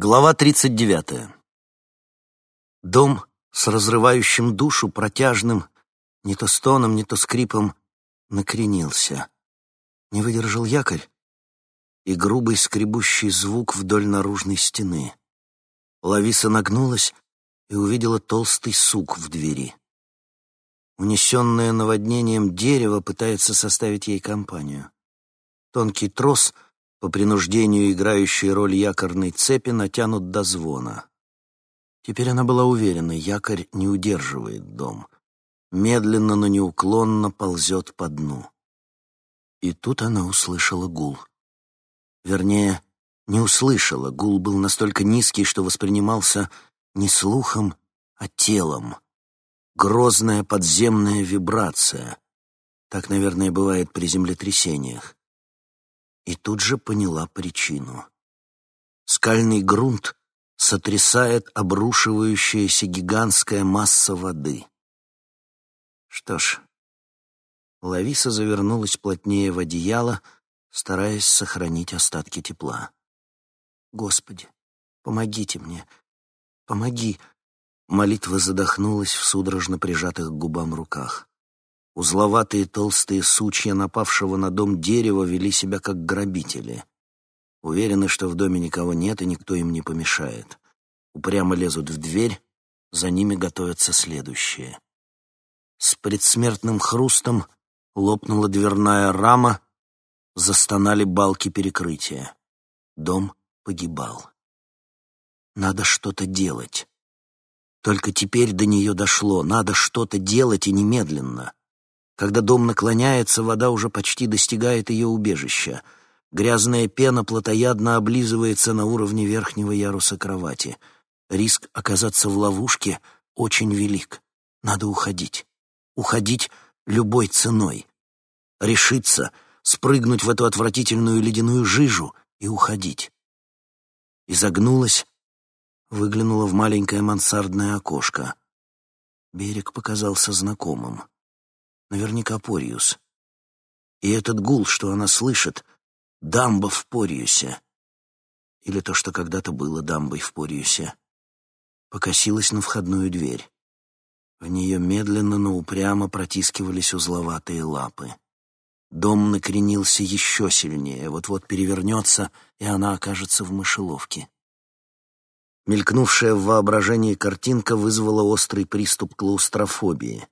Глава 39. Дом с разрывающим душу протяжным, не то стоном, не то скрипом, накренился. Не выдержал якорь, и грубый скребущий звук вдоль наружной стены. Лависа нагнулась и увидела толстый сук в двери. Унесенное наводнением дерево пытается составить ей компанию. Тонкий трос — по принуждению играющий роль якорной цепи натянут до звона. Теперь она была уверена, якорь не удерживает дом. Медленно, но неуклонно ползет по дну. И тут она услышала гул. Вернее, не услышала, гул был настолько низкий, что воспринимался не слухом, а телом. Грозная подземная вибрация. Так, наверное, бывает при землетрясениях и тут же поняла причину. Скальный грунт сотрясает обрушивающаяся гигантская масса воды. Что ж, Лависа завернулась плотнее в одеяло, стараясь сохранить остатки тепла. «Господи, помогите мне, помоги!» Молитва задохнулась в судорожно прижатых к губам руках. Узловатые толстые сучья напавшего на дом дерева вели себя как грабители. Уверены, что в доме никого нет и никто им не помешает. Упрямо лезут в дверь, за ними готовятся следующие. С предсмертным хрустом лопнула дверная рама, застонали балки перекрытия. Дом погибал. Надо что-то делать. Только теперь до нее дошло. Надо что-то делать и немедленно. Когда дом наклоняется, вода уже почти достигает ее убежища. Грязная пена плотоядно облизывается на уровне верхнего яруса кровати. Риск оказаться в ловушке очень велик. Надо уходить. Уходить любой ценой. Решиться, спрыгнуть в эту отвратительную ледяную жижу и уходить. Изогнулась, выглянула в маленькое мансардное окошко. Берег показался знакомым. Наверняка Пориус. И этот гул, что она слышит, дамба в Пориусе. Или то, что когда-то было дамбой в Пориусе. Покосилась на входную дверь. В нее медленно, но упрямо протискивались узловатые лапы. Дом накренился еще сильнее, вот-вот перевернется, и она окажется в мышеловке. Мелькнувшая в воображении картинка вызвала острый приступ клаустрофобии.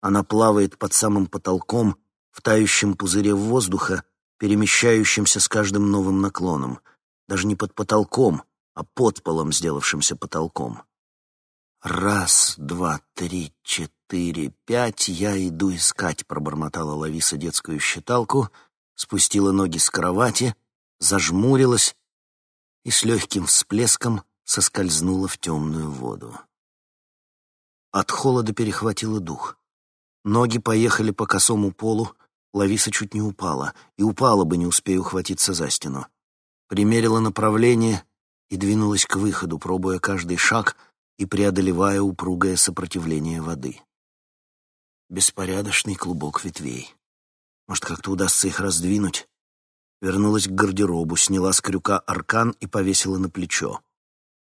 Она плавает под самым потолком, в тающем пузыре воздуха, перемещающемся с каждым новым наклоном. Даже не под потолком, а под полом, сделавшимся потолком. «Раз, два, три, четыре, пять, я иду искать», — пробормотала Лависа детскую считалку, спустила ноги с кровати, зажмурилась и с легким всплеском соскользнула в темную воду. От холода перехватило дух. Ноги поехали по косому полу, Лависа чуть не упала, и упала бы, не успея ухватиться за стену. Примерила направление и двинулась к выходу, пробуя каждый шаг и преодолевая упругое сопротивление воды. Беспорядочный клубок ветвей. Может, как-то удастся их раздвинуть? Вернулась к гардеробу, сняла с крюка аркан и повесила на плечо.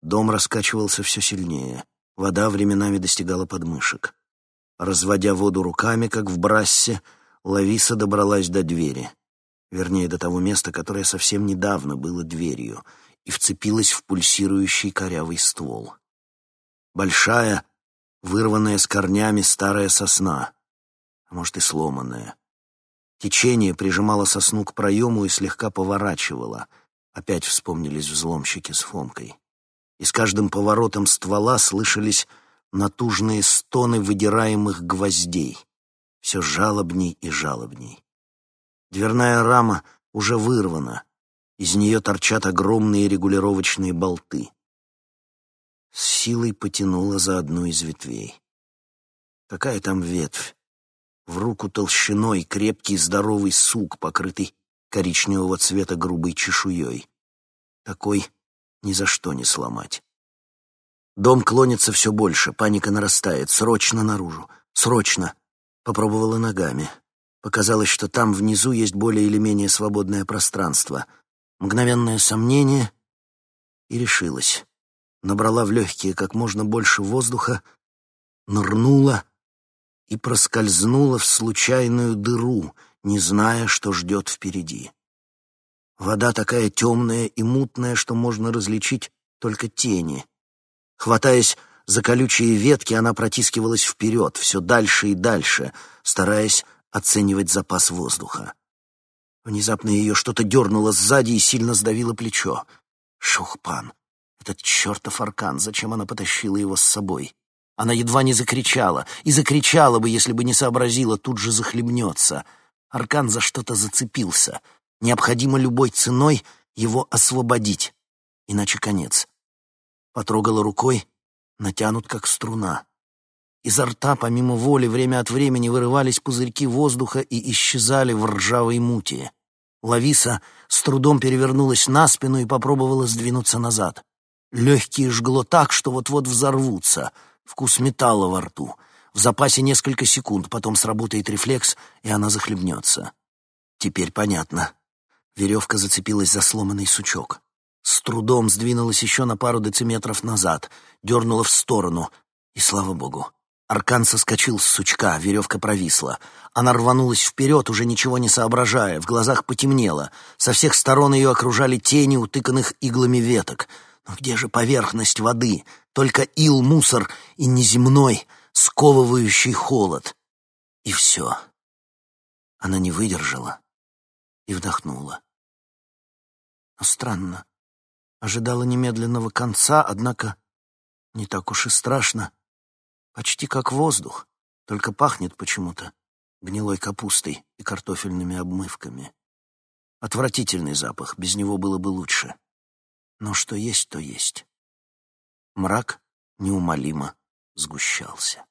Дом раскачивался все сильнее. Вода временами достигала подмышек. Разводя воду руками, как в брассе, Лависа добралась до двери. Вернее, до того места, которое совсем недавно было дверью, и вцепилась в пульсирующий корявый ствол. Большая, вырванная с корнями старая сосна, а может и сломанная. Течение прижимало сосну к проему и слегка поворачивало. Опять вспомнились взломщики с Фомкой. И с каждым поворотом ствола слышались натужные стоны выдираемых гвоздей. Все жалобней и жалобней. Дверная рама уже вырвана. Из нее торчат огромные регулировочные болты. С силой потянула за одну из ветвей. Какая там ветвь? В руку толщиной крепкий здоровый сук, покрытый коричневого цвета грубой чешуей. Такой ни за что не сломать. Дом клонится все больше, паника нарастает. Срочно наружу. Срочно. Попробовала ногами. Показалось, что там внизу есть более или менее свободное пространство. Мгновенное сомнение, и решилась. Набрала в легкие как можно больше воздуха, нырнула и проскользнула в случайную дыру, не зная, что ждет впереди. Вода такая темная и мутная, что можно различить только тени. Хватаясь за колючие ветки, она протискивалась вперед, все дальше и дальше, стараясь оценивать запас воздуха. Внезапно ее что-то дернуло сзади и сильно сдавило плечо. Шухпан! Этот чертов аркан! Зачем она потащила его с собой? Она едва не закричала, и закричала бы, если бы не сообразила, тут же захлебнется. Аркан за что-то зацепился. Необходимо любой ценой его освободить, иначе конец. Потрогала рукой, натянут как струна. Изо рта, помимо воли, время от времени вырывались пузырьки воздуха и исчезали в ржавой мути. Лависа с трудом перевернулась на спину и попробовала сдвинуться назад. Легкие жгло так, что вот-вот взорвутся. Вкус металла во рту. В запасе несколько секунд, потом сработает рефлекс, и она захлебнется. Теперь понятно. Веревка зацепилась за сломанный сучок. С трудом сдвинулась еще на пару дециметров назад, дернула в сторону, и слава богу. Аркан соскочил с сучка, веревка провисла. Она рванулась вперед, уже ничего не соображая, в глазах потемнело. Со всех сторон ее окружали тени, утыканных иглами веток. Но где же поверхность воды? Только ил, мусор и неземной, сковывающий холод. И все. Она не выдержала и вдохнула. Но странно. Ожидала немедленного конца, однако не так уж и страшно. Почти как воздух, только пахнет почему-то гнилой капустой и картофельными обмывками. Отвратительный запах, без него было бы лучше. Но что есть, то есть. Мрак неумолимо сгущался.